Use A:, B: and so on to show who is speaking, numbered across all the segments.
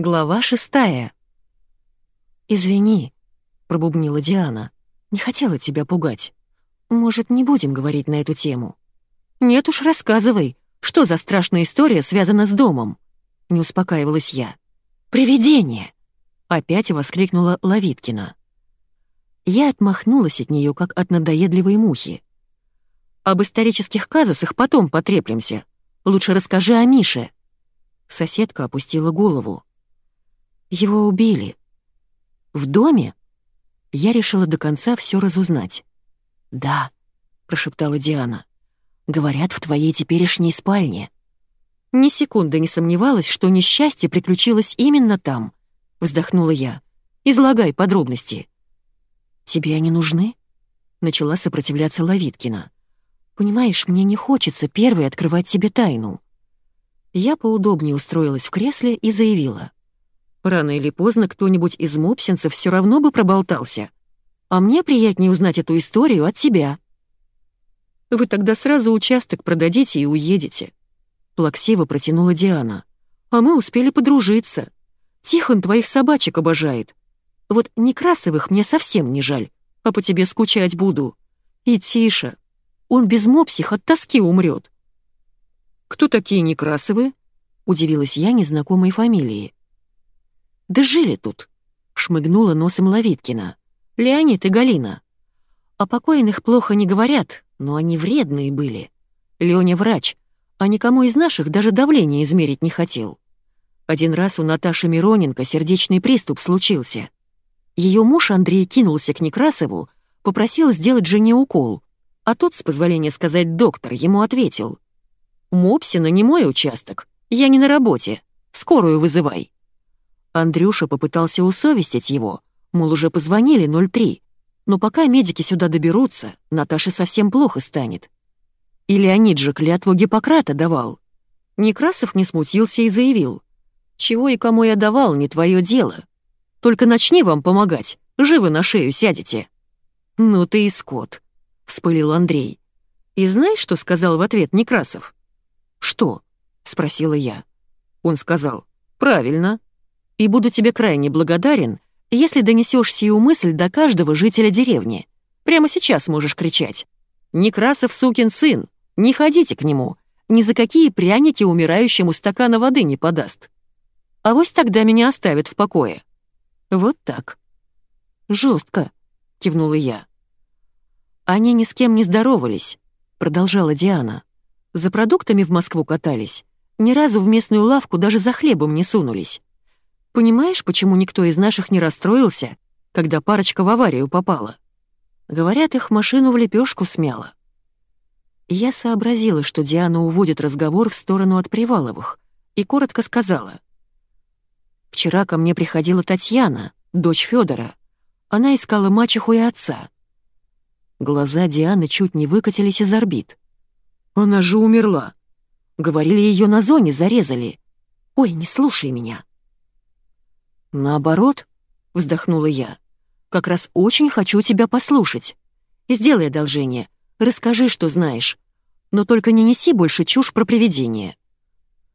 A: Глава шестая. «Извини», — пробубнила Диана. «Не хотела тебя пугать. Может, не будем говорить на эту тему?» «Нет уж, рассказывай, что за страшная история связана с домом?» Не успокаивалась я. «Привидение!» — опять воскликнула Лавиткина. Я отмахнулась от нее, как от надоедливой мухи. «Об исторических казусах потом потреплемся. Лучше расскажи о Мише». Соседка опустила голову. Его убили. В доме? Я решила до конца все разузнать. «Да», — прошептала Диана. «Говорят, в твоей теперешней спальне». Ни секунды не сомневалась, что несчастье приключилось именно там. Вздохнула я. «Излагай подробности». «Тебе они нужны?» Начала сопротивляться Лавиткина. «Понимаешь, мне не хочется первой открывать тебе тайну». Я поудобнее устроилась в кресле и заявила. Рано или поздно кто-нибудь из мопсинцев все равно бы проболтался. А мне приятнее узнать эту историю от тебя. Вы тогда сразу участок продадите и уедете. Плаксиво протянула Диана. А мы успели подружиться. Тихон твоих собачек обожает. Вот Некрасовых мне совсем не жаль, а по тебе скучать буду. И Тиша. Он без мопсих от тоски умрет. «Кто такие Некрасовы?» — удивилась я незнакомой фамилии. Да жили тут», — шмыгнула носом Лавиткина. «Леонид и Галина. О покойных плохо не говорят, но они вредные были. Лёня врач, а никому из наших даже давление измерить не хотел. Один раз у Наташи Мироненко сердечный приступ случился. Ее муж Андрей кинулся к Некрасову, попросил сделать жене укол, а тот, с позволения сказать доктор, ему ответил. «Мопсина не мой участок, я не на работе, скорую вызывай». Андрюша попытался усовестить его, мол, уже позвонили 03, но пока медики сюда доберутся, Наташе совсем плохо станет. И Леонид же клятву Гиппократа давал. Некрасов не смутился и заявил, «Чего и кому я давал, не твое дело. Только начни вам помогать, живо на шею сядете». «Ну ты и скот», — вспылил Андрей. «И знаешь, что сказал в ответ Некрасов?» «Что?» — спросила я. Он сказал, «Правильно, и буду тебе крайне благодарен, если донесешь сию мысль до каждого жителя деревни. Прямо сейчас можешь кричать. «Некрасов сукин сын! Не ходите к нему! Ни за какие пряники умирающему стакана воды не подаст! А вось тогда меня оставят в покое!» Вот так. Жестко, кивнула я. Они ни с кем не здоровались, продолжала Диана. За продуктами в Москву катались. Ни разу в местную лавку даже за хлебом не сунулись. Понимаешь, почему никто из наших не расстроился, когда парочка в аварию попала? Говорят, их машину в лепешку смяло. Я сообразила, что Диана уводит разговор в сторону от Приваловых, и коротко сказала. «Вчера ко мне приходила Татьяна, дочь Федора. Она искала мачеху и отца». Глаза Дианы чуть не выкатились из орбит. «Она же умерла. Говорили, ее на зоне зарезали. Ой, не слушай меня». «Наоборот», — вздохнула я, — «как раз очень хочу тебя послушать. Сделай одолжение, расскажи, что знаешь, но только не неси больше чушь про привидения.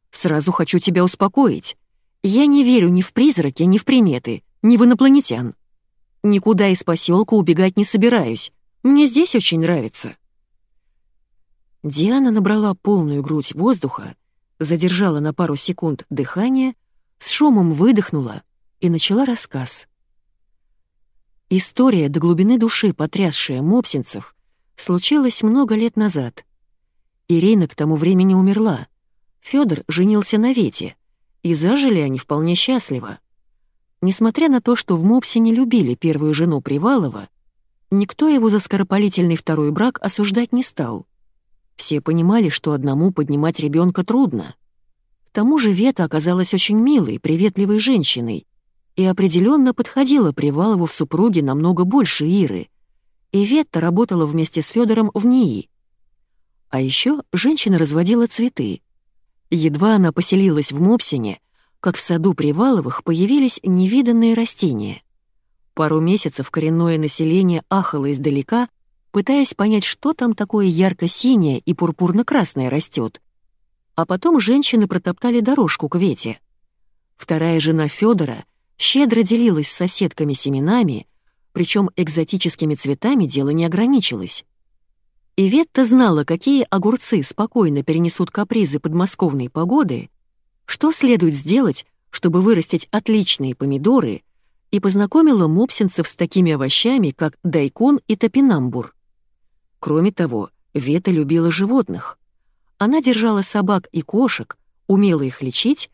A: Сразу хочу тебя успокоить. Я не верю ни в призраки, ни в приметы, ни в инопланетян. Никуда из поселка убегать не собираюсь. Мне здесь очень нравится». Диана набрала полную грудь воздуха, задержала на пару секунд дыхание, с шумом выдохнула — и начала рассказ. История до глубины души, потрясшая мопсинцев, случилась много лет назад. Ирина к тому времени умерла. Фёдор женился на Вете, и зажили они вполне счастливо. Несмотря на то, что в Мопсе не любили первую жену Привалова, никто его за скоропалительный второй брак осуждать не стал. Все понимали, что одному поднимать ребенка трудно. К тому же Вета оказалась очень милой, приветливой женщиной, и определенно подходила Привалову в супруге намного больше Иры. И Ветта работала вместе с Федором в НИИ. А еще женщина разводила цветы. Едва она поселилась в Мопсине, как в саду Приваловых появились невиданные растения. Пару месяцев коренное население ахало издалека, пытаясь понять, что там такое ярко-синее и пурпурно-красное растет. А потом женщины протоптали дорожку к Вете — Вторая жена Федора щедро делилась с соседками семенами, причем экзотическими цветами дело не ограничилось. Иветта знала, какие огурцы спокойно перенесут капризы подмосковной погоды, что следует сделать, чтобы вырастить отличные помидоры, и познакомила мопсинцев с такими овощами, как дайкон и топинамбур. Кроме того, Вета любила животных. Она держала собак и кошек, умела их лечить,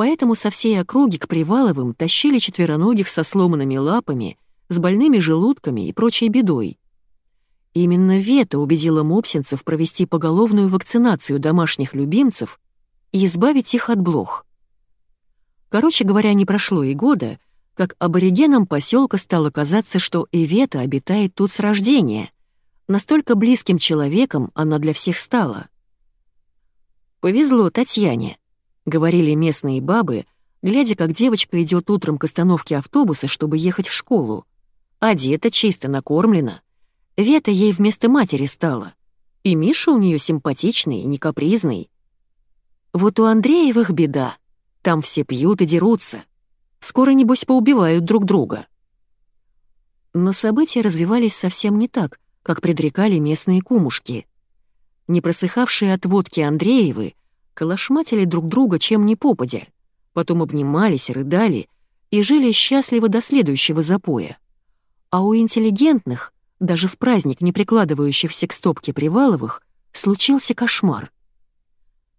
A: поэтому со всей округи к Приваловым тащили четвероногих со сломанными лапами, с больными желудками и прочей бедой. Именно Вета убедила мопсинцев провести поголовную вакцинацию домашних любимцев и избавить их от блох. Короче говоря, не прошло и года, как аборигенам поселка стало казаться, что Ивета обитает тут с рождения. Настолько близким человеком она для всех стала. «Повезло Татьяне», — говорили местные бабы, глядя, как девочка идет утром к остановке автобуса, чтобы ехать в школу. Одета, чисто накормлена — Вета ей вместо матери стала. И Миша у нее симпатичный, не капризный. Вот у Андреевых беда. Там все пьют и дерутся. Скоро, небось, поубивают друг друга. Но события развивались совсем не так, как предрекали местные кумушки. Не просыхавшие от водки Андреевы калашматили друг друга чем ни попадя, потом обнимались, рыдали и жили счастливо до следующего запоя. А у интеллигентных — даже в праздник не прикладывающихся к стопке Приваловых, случился кошмар.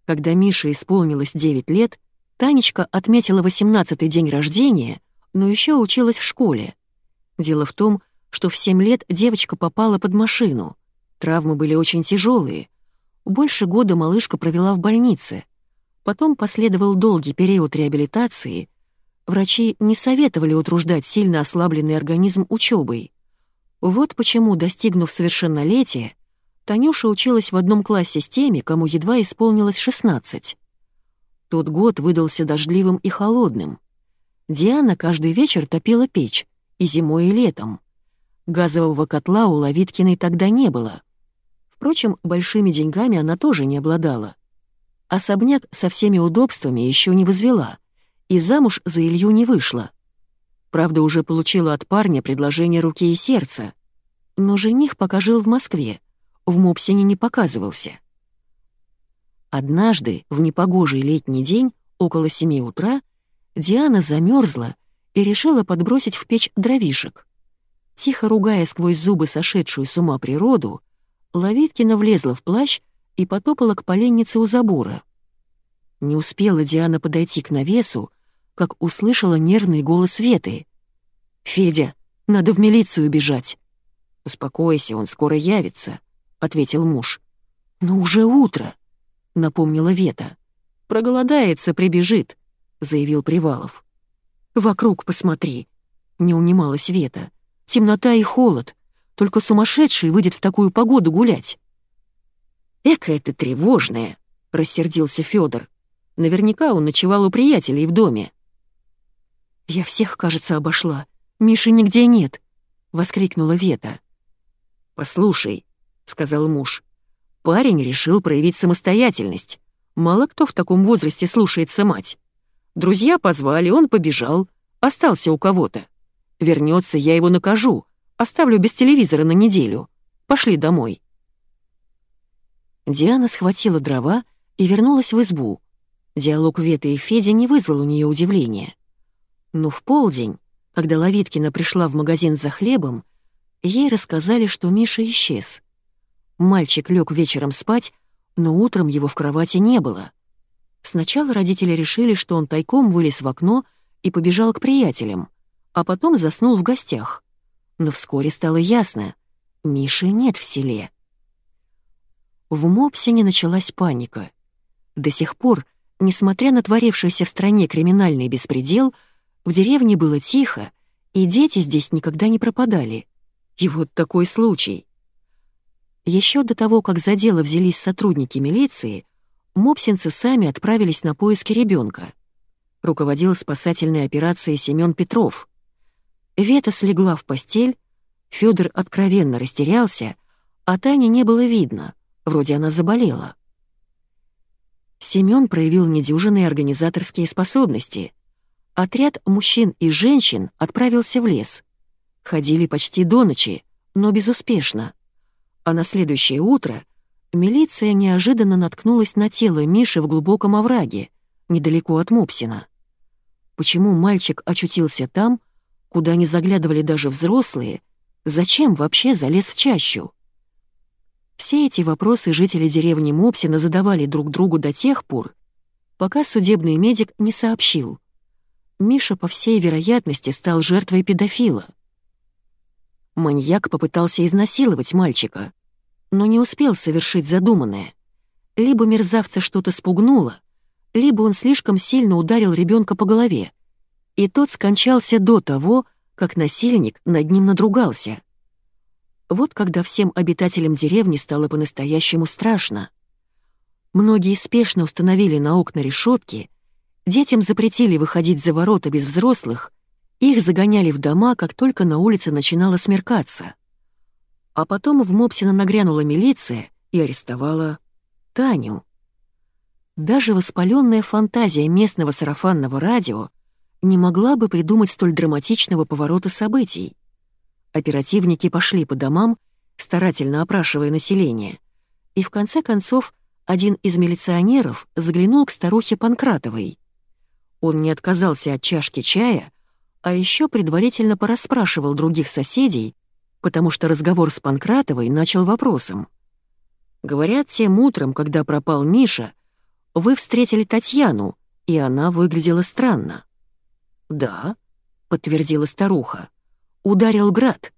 A: Когда Мише исполнилось 9 лет, Танечка отметила 18-й день рождения, но еще училась в школе. Дело в том, что в 7 лет девочка попала под машину. Травмы были очень тяжелые. Больше года малышка провела в больнице. Потом последовал долгий период реабилитации. Врачи не советовали утруждать сильно ослабленный организм учебой. Вот почему, достигнув совершеннолетия, Танюша училась в одном классе с теми, кому едва исполнилось 16. Тот год выдался дождливым и холодным. Диана каждый вечер топила печь, и зимой, и летом. Газового котла у Лавиткиной тогда не было. Впрочем, большими деньгами она тоже не обладала. Особняк со всеми удобствами еще не возвела, и замуж за Илью не вышла. Правда, уже получила от парня предложение руки и сердца. Но жених пока жил в Москве, в Мопсине не показывался. Однажды, в непогожий летний день, около семи утра, Диана замерзла и решила подбросить в печь дровишек. Тихо ругая сквозь зубы сошедшую с ума природу, Лавиткина влезла в плащ и потопала к поленнице у забора. Не успела Диана подойти к навесу, как услышала нервный голос Веты. «Федя, надо в милицию бежать». «Успокойся, он скоро явится», — ответил муж. «Но уже утро», — напомнила Вета. «Проголодается, прибежит», — заявил Привалов. «Вокруг посмотри», — не унималась Вета. «Темнота и холод. Только сумасшедший выйдет в такую погоду гулять». «Эка это тревожное», — рассердился Федор. «Наверняка он ночевал у приятелей в доме». «Я всех, кажется, обошла. Миши нигде нет!» — воскликнула Вета. «Послушай», — сказал муж, — «парень решил проявить самостоятельность. Мало кто в таком возрасте слушается мать. Друзья позвали, он побежал, остался у кого-то. Вернется, я его накажу, оставлю без телевизора на неделю. Пошли домой». Диана схватила дрова и вернулась в избу. Диалог Веты и Федя не вызвал у нее удивления. Но в полдень, когда Лавиткина пришла в магазин за хлебом, ей рассказали, что Миша исчез. Мальчик лег вечером спать, но утром его в кровати не было. Сначала родители решили, что он тайком вылез в окно и побежал к приятелям, а потом заснул в гостях. Но вскоре стало ясно — Миши нет в селе. В Мопсине началась паника. До сих пор, несмотря на творившийся в стране криминальный беспредел — в деревне было тихо, и дети здесь никогда не пропадали. И вот такой случай. Еще до того, как за дело взялись сотрудники милиции, мопсинцы сами отправились на поиски ребенка. Руководил спасательной операцией Семен Петров. Вета слегла в постель, Федор откровенно растерялся, а Тани не было видно, вроде она заболела. Семен проявил недюжинные организаторские способности — Отряд мужчин и женщин отправился в лес. Ходили почти до ночи, но безуспешно. А на следующее утро милиция неожиданно наткнулась на тело Миши в глубоком овраге, недалеко от Мопсина. Почему мальчик очутился там, куда не заглядывали даже взрослые, зачем вообще залез в чащу? Все эти вопросы жители деревни Мопсина задавали друг другу до тех пор, пока судебный медик не сообщил. Миша, по всей вероятности, стал жертвой педофила. Маньяк попытался изнасиловать мальчика, но не успел совершить задуманное. Либо мерзавца что-то спугнуло, либо он слишком сильно ударил ребенка по голове, и тот скончался до того, как насильник над ним надругался. Вот когда всем обитателям деревни стало по-настоящему страшно. Многие спешно установили на окна решетки, детям запретили выходить за ворота без взрослых, их загоняли в дома, как только на улице начинало смеркаться. А потом в Мопсина нагрянула милиция и арестовала Таню. Даже воспаленная фантазия местного сарафанного радио не могла бы придумать столь драматичного поворота событий. Оперативники пошли по домам, старательно опрашивая население, и в конце концов один из милиционеров заглянул к старухе Панкратовой. Он не отказался от чашки чая, а еще предварительно порасспрашивал других соседей, потому что разговор с Панкратовой начал вопросом. Говорят, тем утром, когда пропал Миша, вы встретили Татьяну, и она выглядела странно». «Да», — подтвердила старуха. «Ударил град.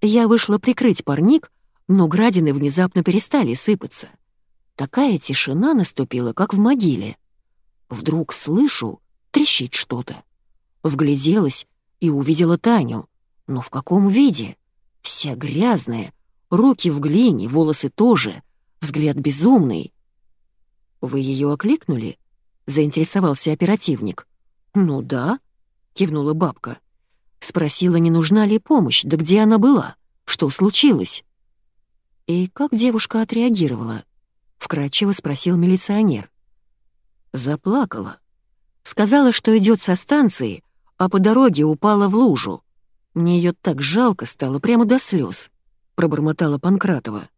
A: Я вышла прикрыть парник, но градины внезапно перестали сыпаться. Такая тишина наступила, как в могиле. Вдруг слышу, трещит что-то. Вгляделась и увидела Таню. Но в каком виде? Вся грязная, руки в глине, волосы тоже, взгляд безумный. «Вы ее окликнули?» — заинтересовался оперативник. «Ну да», — кивнула бабка. Спросила, не нужна ли помощь, да где она была, что случилось. «И как девушка отреагировала?» — вкратчиво спросил милиционер. Заплакала. Сказала, что идет со станции, а по дороге упала в лужу. Мне ее так жалко стало, прямо до слез, пробормотала Панкратова.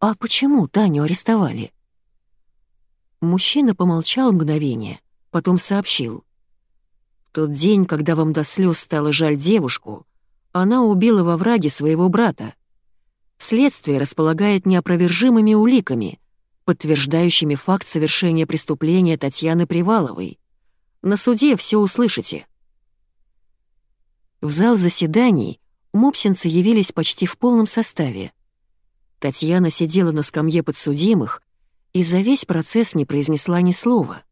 A: «А почему Таню арестовали?» Мужчина помолчал мгновение, потом сообщил. «В тот день, когда вам до слез стало жаль девушку, она убила во враге своего брата. Следствие располагает неопровержимыми уликами, подтверждающими факт совершения преступления Татьяны Приваловой. На суде все услышите». В зал заседаний мопсинцы явились почти в полном составе. Татьяна сидела на скамье подсудимых, и за весь процесс не произнесла ни слова.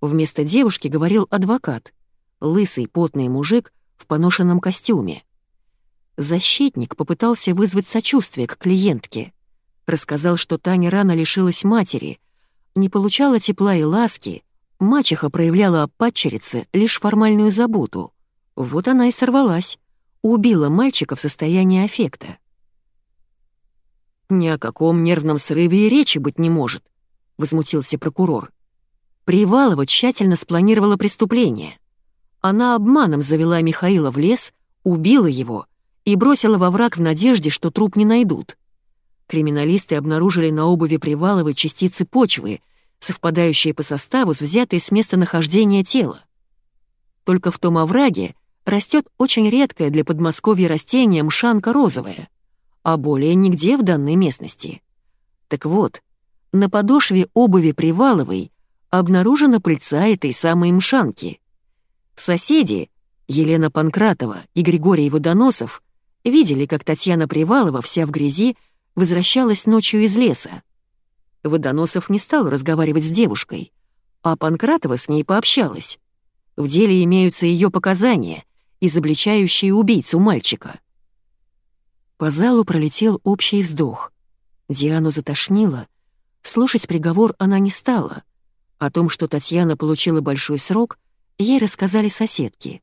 A: Вместо девушки говорил адвокат, лысый потный мужик в поношенном костюме. Защитник попытался вызвать сочувствие к клиентке. Рассказал, что Таня рано лишилась матери, не получала тепла и ласки, мачеха проявляла о падчерице лишь формальную заботу. Вот она и сорвалась, убила мальчика в состоянии аффекта. «Ни о каком нервном срыве и речи быть не может», — возмутился прокурор. Привалова тщательно спланировала преступление. Она обманом завела Михаила в лес, убила его и бросила во враг в надежде, что труп не найдут. Криминалисты обнаружили на обуви Приваловой частицы почвы, совпадающие по составу с взятой с места нахождения тела. Только в том овраге растет очень редкое для Подмосковья растение мшанка розовая а более нигде в данной местности. Так вот, на подошве обуви Приваловой обнаружена пыльца этой самой мшанки. Соседи, Елена Панкратова и Григорий Водоносов, видели, как Татьяна Привалова вся в грязи возвращалась ночью из леса. Водоносов не стал разговаривать с девушкой, а Панкратова с ней пообщалась. В деле имеются ее показания, изобличающие убийцу мальчика. По залу пролетел общий вздох. Диану затошнило. Слушать приговор она не стала. О том, что Татьяна получила большой срок, ей рассказали соседки.